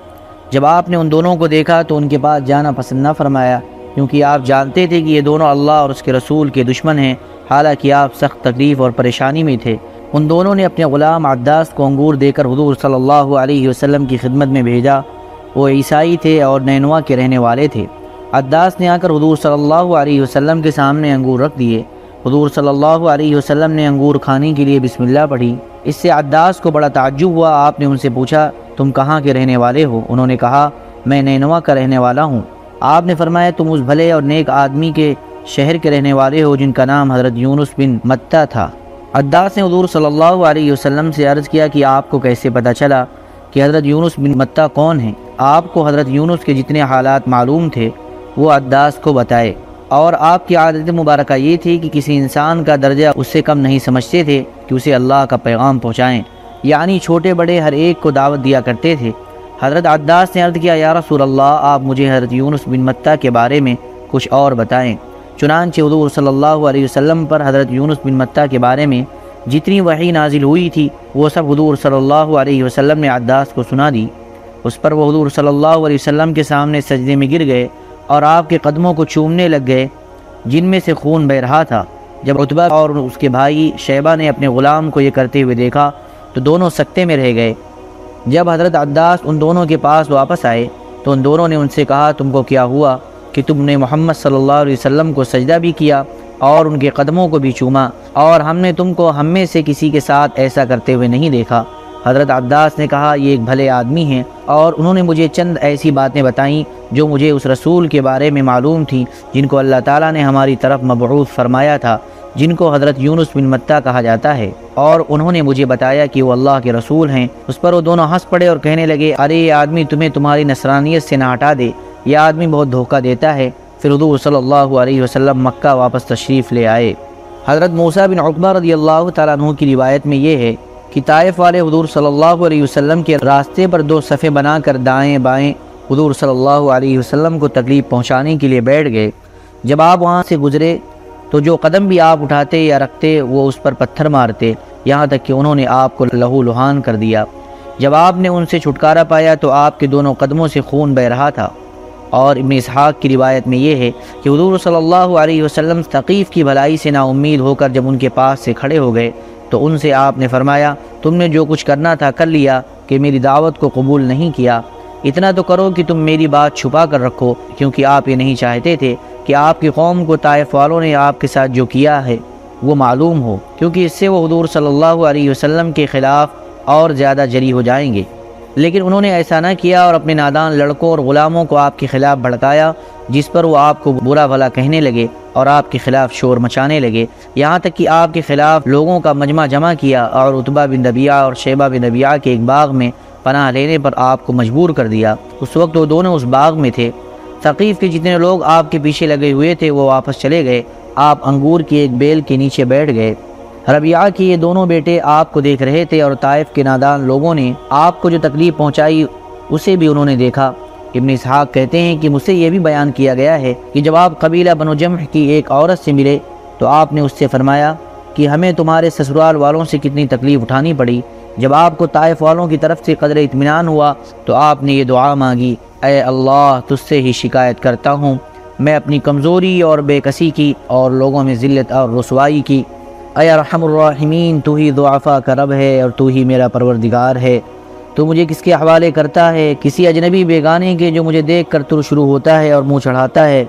جب آپ نے ان دونوں کو دیکھا تو ان کے پاس جانا پسند نہ فرمایا، کیونکہ آپ جانتے تھے کہ یہ دونوں اللہ اور اس کے رسول کے دشمن ہیں۔ حالانکہ آپ سخت تکلیف اور پریشانی میں تھے۔ ان دونوں نے اپنے غلام عداس کو انگور دے کر حضور صلی اللہ علیہ وسلم کی خدمت میں بھیجا۔ وہ عیسائی تھے اور نینوا کے رہنے والے تھے۔ عداس نے آ کر حضور صلی اللہ علیہ وسلم کے سامنے انگور رکھ دیے۔ حضور صلی اللہ علیہ وسلم نے انگور کھانے کے لیے بسم اللہ پڑھی۔ اس سے عداس کو بڑا تعجب ہوا۔ آپ نے ان سے پوچھا، تم کہاں کے رہنے والے ہو؟ انہوں نے کہا، میں نینوا کا رہنے والا ہوں۔ آپ نے فرمایا، تم اس بھلے اور نیک آدمی کے شہر کے رہنے والے ہو جن کا نام حضرت یونس بن متہ تھا۔ عداس نے حضور صلی اللہ علیہ وسلم سے عرض کیا کہ آپ کو کیسے پتہ چلا کہ حضرت یونس بن متہ کون ہیں؟ آپ کو حضرت یونس کے جتنے حالات معلوم تھے، وہ عداس کو بتائے۔ اور آپ کی عادت مبارکہ یہ تھی کہ کسی انسان کا درجہ اس سے کم نہیں سمجھتے تھے کہ اسے اللہ کا پیغام پہنچائیں۔ یعنی چھوٹے بڑے ہر ایک کو دعوت دیا کرتے تھے۔ حضرت عداس نے عرض کیا، یا رسول اللہ، آپ مجھے حضرت یونس بن متہ کے بارے میں کچھ اور بتائیں۔ چنانچہ حضور صلی اللہ علیہ وسلم پر حضرت یونس بن متہ کے بارے میں جتنی وحی نازل ہوئی تھی، وہ سب حضور صلی اللہ علیہ وسلم نے عداس کو سنا دی۔ اس پر وہ حضور صلی اللہ علیہ وسلم کے سامنے سجدے میں گر گئے اور آپ کے قدموں کو چومنے لگ گئے، جن میں سے خون بہ رہا تھا۔ جب عطبہ اور اس کے بھائی شیبہ نے اپنے غلام کو یہ کرتے ہوئے دیکھا، تو دونوں سکتے میں رہ گئے۔ جب حضرت عداس ان دونوں کے پاس واپس آئے، تو ان دونوں نے ان سے کہا، تم کو کیا ہوا؟ کہ تم نے محمد صلی اللہ علیہ وسلم کو سجدہ بھی کیا اور ان کے قدموں کو بھی چوما اور ہم نے تم کو ہم میں سے کسی کے ساتھ ایسا کرتے ہوئے نہیں دیکھا۔ حضرت عبداس نے کہا، یہ ایک بھلے آدمی ہیں اور انہوں نے مجھے چند ایسی باتیں بتائیں جو مجھے اس رسول کے بارے میں معلوم تھیں، جن کو اللہ تعالیٰ نے ہماری طرف مبعوث فرمایا تھا، جن کو حضرت یونس بن متہ کہا جاتا ہے۔ اور انہوں نے مجھے بتایا کہ وہ اللہ کے رسول ہیں۔ اس پر وہ دونوں ہنس پڑے اور کہنے لگے، ارے یہ آدمی تمہیں تمہاری نصرانیت سے نہ ہٹا دے۔ یہ آدمی بہت دھوکہ دیتا ہے۔ پھر حضور صلی اللہ علیہ وسلم مکہ واپس تشریف لے آئے۔ حضرت موسیٰ بن عقبہ رضی اللہ تعالیٰ عنہ کی روایت میں یہ ہے کہ طائف والے حضور صلی اللہ علیہ وسلم کے راستے پر دو صفحے بنا کر دائیں بائیں حضور صلی اللہ علیہ وسلم کو تکلیف پہنچانے کے لیے بیٹھ گئے۔ جب آپ وہاں سے گزرے تو جو قدم بھی آپ اٹھاتے یا رکھتے وہ اس پر پتھر مارتے۔ یہاں تک کہ انہوں نے آپ کو لہو لہان کر دیا۔ جب آپ نے ان سے چھٹکارا پایا تو آپ کے دونوں قدموں سے خون بہ رہا تھا۔ اور ابن اسحاق کی روایت میں یہ ہے کہ حضور صلی اللہ علیہ وسلم ثقیف کی بھلائی سے نا امید ہو کر جب ان کے پاس سے کھڑے ہو گئے تو ان سے آپ نے فرمایا، تم نے جو کچھ کرنا تھا کر لیا کہ میری دعوت کو قبول نہیں کیا۔ اتنا تو کرو کہ تم میری بات چھپا کر رکھو، کیونکہ آپ یہ نہیں چاہتے تھے کہ آپ کی قوم کو طائف والوں نے آپ کے ساتھ جو کیا ہے وہ معلوم ہو، کیونکہ اس سے وہ حضور صلی اللہ علیہ وسلم کے خلاف اور زیادہ جری ہو جائیں گے۔ لیکن انہوں نے ایسا نہ کیا اور اپنے نادان لڑکوں اور غلاموں کو آپ کے خلاف بھڑکایا، جس پر وہ آپ کو برا بھلا کہنے لگے اور آپ کے خلاف شور مچانے لگے۔ یہاں تک کہ آپ کے خلاف لوگوں کا مجمع جمع کیا اور اتبا بن نبیہ اور شیبہ بن نبیہ کے ایک باغ میں پناہ لینے پر آپ کو مجبور کر دیا۔ اس وقت وہ دونوں اس باغ میں تھے۔ ثقیف کے جتنے لوگ آپ کے پیچھے لگے ہوئے تھے وہ واپس چلے گئے۔ آپ انگور کی ایک بیل کے نیچے بیٹھ گئے۔ ربیعہ کی یہ دونوں بیٹے آپ کو دیکھ رہے تھے اور طائف کے نادان لوگوں نے آپ کو جو تکلیف پہنچائی اسے بھی انہوں نے دیکھا۔ ابن اسحاق کہتے ہیں کہ مجھ سے یہ بھی بیان کیا گیا ہے کہ جب آپ قبیلہ بنو جمع کی ایک عورت سے ملے تو آپ نے اس سے فرمایا کہ ہمیں تمہارے سسرال والوں سے کتنی تکلیف اٹھانی پڑی۔ جب آپ کو طائف والوں کی طرف سے قدر اطمینان ہوا تو آپ نے یہ دعا مانگی، اے اللہ، تجھ سے ہی شکایت کرتا ہوں۔ میں اپنی کمزوری اور بے کسی کی اور لوگوں میں ذلت اور رسوائی کی اے رحم الرحمین تو ہی دعافہ کا رب ہے اور تو ہی میرا پروردگار ہے۔ تو مجھے کس کے حوالے کرتا ہے؟ کسی اجنبی بیگانے کے جو مجھے دیکھ کر تر شروع ہوتا ہے اور منہ چڑھاتا ہے،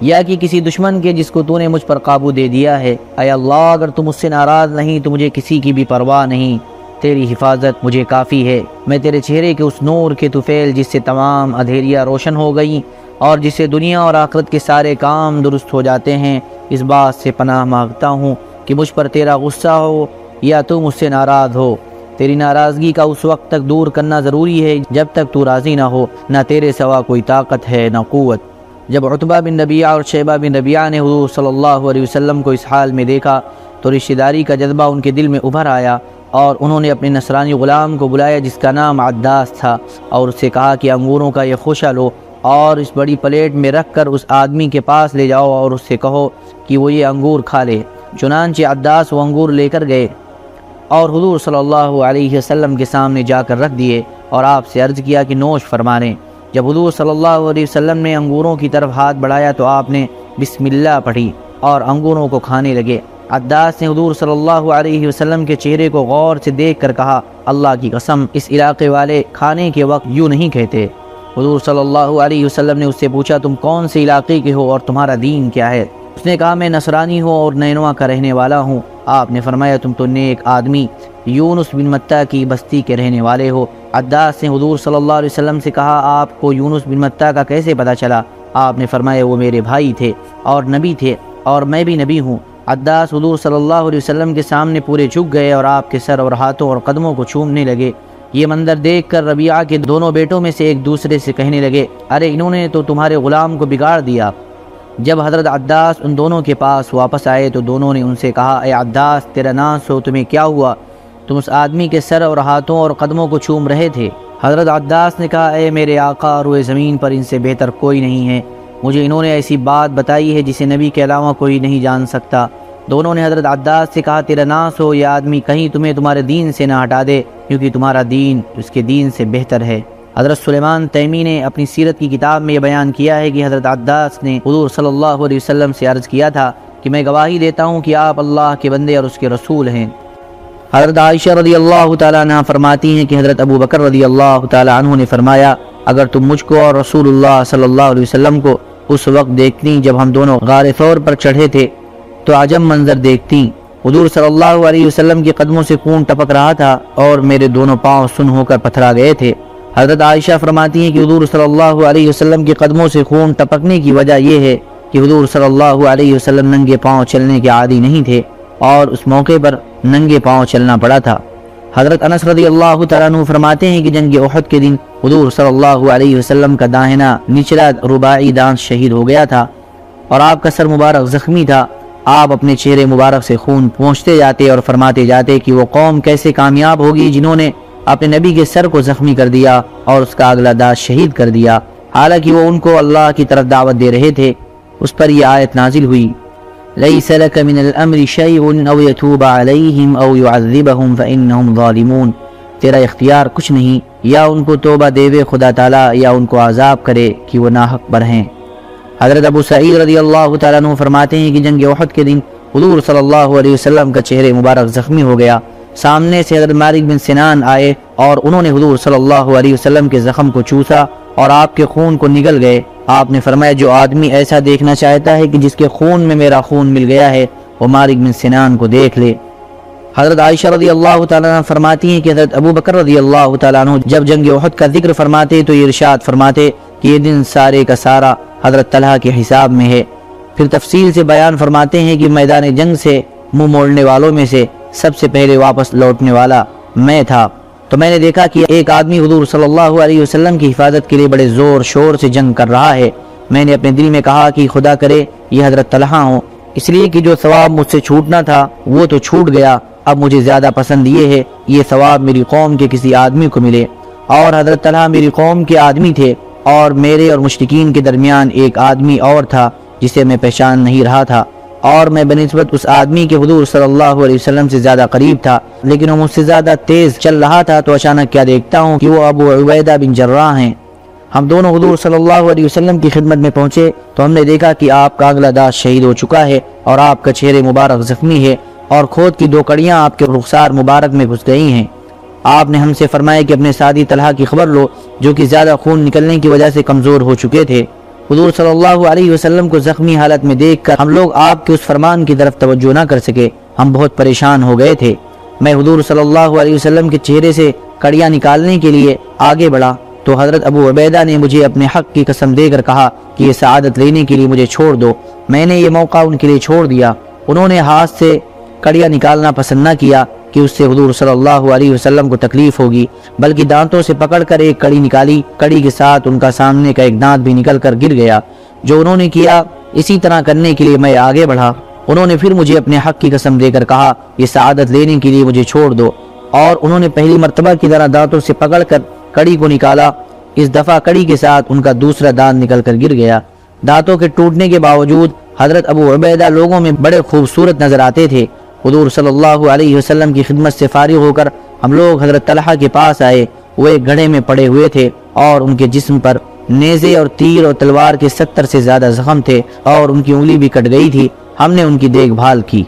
یا کہ کسی دشمن کے جس کو تو نے مجھ پر قابو دے دیا ہے۔ اے اللہ، اگر تم مجھ سے ناراض نہیں، تو مجھے کسی کی بھی پرواہ نہیں۔ تیری حفاظت مجھے کافی ہے۔ میں تیرے چہرے کے اس نور کے توفیل جس سے تمام ادھیریاں روشن ہو گئیں اور جس سے دنیا اور آخرت کے سارے کام درست ہو جاتے ہیں، اس بات سے پناہ مانگتا ہوں۔ کہ مجھ پر تیرا غصہ ہو یا تو مجھ سے ناراض ہو۔ تیری ناراضگی کا اس وقت تک دور کرنا ضروری ہے جب تک تو راضی نہ ہو، نہ تیرے سوا کوئی طاقت ہے، نہ قوت۔ جب عطبہ بن نبیہ اور شیبہ بن نبیہ نے حضور صلی اللہ علیہ وسلم کو اس حال میں دیکھا تو رشتہ داری کا جذبہ ان کے دل میں ابھر آیا اور انہوں نے اپنے نصرانی غلام کو بلایا جس کا نام عداس تھا اور اس سے کہا کہ انگوروں کا یہ خوشہ لو اور اس بڑی پلیٹ میں رکھ کر اس آدمی کے پاس لے جاؤ اور اس سے کہو کہ وہ یہ انگور کھا لے۔ چنانچہ عداس وہ انگور لے کر گئے اور حضور صلی اللہ علیہ وسلم کے سامنے جا کر رکھ دیے اور آپ سے عرض کیا کہ نوش فرمانے، جب حضور صلی اللہ علیہ وسلم نے انگوروں کی طرف ہاتھ بڑھایا تو آپ نے بسم اللہ پڑھی اور انگوروں کو کھانے لگے۔ عداس نے حضور صلی اللہ علیہ وسلم کے چہرے کو غور سے دیکھ کر کہا، اللہ کی قسم، اس علاقے والے کھانے کے وقت یوں نہیں کہتے۔ حضور صلی اللہ علیہ وسلم نے اس سے پوچھا، تم کون سے علاقے کے ہو اور تمہارا دین کیا ہے؟ اس نے کہا میں نصرانی ہوں اور نینوا کا رہنے والا ہوں۔ آپ نے فرمایا، تم تو نیک آدمی، یونس بن متہ کی بستی کے رہنے والے ہو۔ عداس نے حضور صلی اللہ علیہ وسلم سے کہا، آپ کو یونس بن متہ کا کیسے پتہ چلا؟ آپ نے فرمایا، وہ میرے بھائی تھے اور نبی تھے اور میں بھی نبی ہوں۔ عداس حضور صلی اللہ علیہ وسلم کے سامنے پورے چک گئے اور آپ کے سر اور ہاتھوں اور قدموں کو چومنے لگے۔ یہ منظر دیکھ کر ربیعہ کے دونوں بیٹوں میں سے ایک دوسرے سے کہنے لگے، ارے انہوں نے تو تمہارے غلام کو بگاڑ دیا۔ جب حضرت عداس ان دونوں کے پاس واپس آئے تو دونوں نے ان سے کہا، اے عداس، تیرا ناس ہو، تمہیں کیا ہوا؟ تم اس آدمی کے سر اور ہاتھوں اور قدموں کو چوم رہے تھے۔ حضرت عداس نے کہا، اے میرے آقا، روئے زمین پر ان سے بہتر کوئی نہیں ہے۔ مجھے انہوں نے ایسی بات بتائی ہے جسے نبی کے علاوہ کوئی نہیں جان سکتا۔ دونوں نے حضرت عداس سے کہا، تیرا ناس ہو، یہ آدمی کہیں تمہیں تمہارے دین سے نہ ہٹا دے، کیونکہ تمہارا دین اس کے دین سے بہتر ہے۔ حضرت سلیمان تیمی نے اپنی سیرت کی کتاب میں یہ بیان کیا ہے کہ حضرت عداس نے حضور صلی اللہ علیہ وسلم سے عرض کیا تھا کہ میں گواہی دیتا ہوں کہ آپ اللہ کے بندے اور اس کے رسول ہیں۔ حضرت عائشہ رضی اللہ تعالیٰ عنہ فرماتی ہیں کہ حضرت ابو بکر رضی اللہ تعالیٰ عنہ نے فرمایا، اگر تم مجھ کو اور رسول اللہ صلی اللہ علیہ وسلم کو اس وقت دیکھتی جب ہم دونوں غار فور پر چڑھے تھے، تو عجم منظر دیکھتی۔ حضور صلی اللہ علیہ وسلم کے قدموں سے خون ٹپک رہا تھا اور میرے دونوں پاؤں سن ہو کر پتھرا گئے تھے۔ حضرت عائشہ فرماتی ہیں کہ حضور صلی اللہ علیہ وسلم کے قدموں سے خون ٹپکنے کی وجہ یہ ہے کہ حضور صلی اللہ علیہ وسلم ننگے پاؤں چلنے کے عادی نہیں تھے اور اس موقع پر ننگے پاؤں چلنا پڑا تھا۔ حضرت انس رضی اللہ تعالیٰ عنہ فرماتے ہیں کہ جنگ احد کے دن حضور صلی اللہ علیہ وسلم کا داہنا نچلا رباعی دانس شہید ہو گیا تھا اور آپ کا سر مبارک زخمی تھا۔ آپ اپنے چہرے مبارک سے خون پہنچتے جاتے اور فرماتے جاتے کہ وہ قوم کیسے کامیاب ہوگی جنہوں نے اپنے نبی کے سر کو زخمی کر دیا اور اس کا اگلا داس شہید کر دیا۔ حالانکہ وہ ان کو اللہ کی طرف دعوت دے رہے تھے۔ اس پر یہ آیت نازل ہوئی۔ ليس لك من الأمر شيء أو يتوب عليهم أو يعذبهم فإنهم ظالمون۔ تیرا اختیار کچھ نہیں۔ یا ان کو توبہ دیوے خدا تعالیٰ، یا ان کو عذاب کرے کہ وہ ناحق پر ہیں۔ حضرت ابو سعید رضی اللہ تعالیٰ عنہ فرماتے ہیں کہ جنگ احد کے دن حضور صلی اللہ علیہ وسلم کا چہرے مبارک زخمی ہو گیا۔ سامنے سے حضرت مالک بن سنان آئے اور انہوں نے حضور صلی اللہ علیہ وسلم کے زخم کو چوسا اور آپ کے خون کو نگل گئے۔ آپ نے فرمایا، جو آدمی ایسا دیکھنا چاہتا ہے کہ جس کے خون میں میرا خون مل گیا ہے، وہ مالک بن سنان کو دیکھ لے۔ حضرت عائشہ رضی اللہ تعالیٰ عنہ فرماتی ہیں کہ حضرت ابو بکر رضی اللہ تعالیٰ عنہ جب جنگ احد کا ذکر فرماتے تو یہ ارشاد فرماتے کہ یہ دن سارے کا سارا حضرت طلحہ کے حساب میں ہے۔ پھر تفصیل سے بیان فرماتے ہیں کہ میدان جنگ سے منہ موڑنے والوں میں سے سب سے پہلے واپس لوٹنے والا میں تھا۔ تو میں نے دیکھا کہ ایک آدمی حضور صلی اللہ علیہ وسلم کی حفاظت کے لیے بڑے زور شور سے جنگ کر رہا ہے۔ میں نے اپنے دل میں کہا کہ خدا کرے، یہ حضرت طلحہ ہوں۔ اس لیے کہ جو ثواب مجھ سے چھوٹنا تھا، وہ تو چھوٹ گیا۔ اب مجھے زیادہ پسند یہ ہے، یہ ثواب میری قوم کے کسی آدمی کو ملے۔ اور حضرت طلحہ میری قوم کے آدمی تھے۔ اور میرے اور مشرقین کے درمیان ایک آدمی اور تھا، جسے میں پہچان نہیں رہا تھا۔ اور میں بنسبت اس آدمی کے حضور صلی اللہ علیہ وسلم سے زیادہ قریب تھا، لیکن وہ مجھ سے زیادہ تیز چل رہا تھا تو اچانک کیا دیکھتا ہوں کہ وہ ابو عبیدہ بن جرہ ہیں۔ ہم دونوں حضور صلی اللہ علیہ وسلم کی خدمت میں پہنچے تو ہم نے دیکھا کہ آپ کا اگلا داس شہید ہو چکا ہے اور آپ کا چہرے مبارک زخمی ہے اور کھود کی دو کڑیاں آپ کے رخسار مبارک میں گھس گئی ہیں۔ آپ نے ہم سے فرمایا کہ اپنے سادی طلحہ کی خبر لو جو کہ زیادہ خون نکلنے کی وجہ سے کمزور ہو چکے تھے۔ حضور صلی اللہ علیہ وسلم کو زخمی حالت میں دیکھ کر ہم لوگ آپ کے اس فرمان کی طرف توجہ نہ کر سکے۔ ہم بہت پریشان ہو گئے تھے۔ میں حضور صلی اللہ علیہ وسلم کے چہرے سے کڑیاں نکالنے کے لیے آگے بڑھا تو حضرت ابو عبیدہ نے مجھے اپنے حق کی قسم دے کر کہا کہ یہ سعادت لینے کے لیے مجھے چھوڑ دو۔ میں نے یہ موقع ان کے لیے چھوڑ دیا۔ انہوں نے ہاتھ سے کڑیاں نکالنا پسند نہ کیا۔ کہ اس سے حضور صلی اللہ علیہ وسلم کو تکلیف ہوگی، بلکہ دانتوں سے پکڑ کر ایک کڑی نکالی، کڑی کے ساتھ ان کا سامنے کا ایک دانت بھی نکل کر گر گیا، جو انہوں نے کیا، اسی طرح کرنے کے لیے میں آگے بڑھا۔ انہوں نے پھر مجھے اپنے حق کی قسم دے کر کہا، یہ سعادت لینے کے لیے مجھے چھوڑ دو۔ اور انہوں نے پہلی مرتبہ کی طرح دانتوں سے پکڑ کر کڑی کو نکالا۔ اس دفعہ کڑی کے ساتھ ان کا دوسرا دانت نکل کر گر گیا۔ دانتوں کے ٹوٹنے کے باوجود حضرت ابو عبیدہ لوگوں میں بڑے خوبصورت نظر آتے تھے۔ حضور صلی اللہ علیہ وسلم کی خدمت سے فارغ ہو کر ہم لوگ حضرت طلحہ کے پاس آئے۔ وہ ایک گھڑے میں پڑے ہوئے تھے اور ان کے جسم پر نیزے اور تیر اور تلوار کے ستر سے زیادہ زخم تھے اور ان کی انگلی بھی کٹ گئی تھی۔ ہم نے ان کی دیکھ بھال کی۔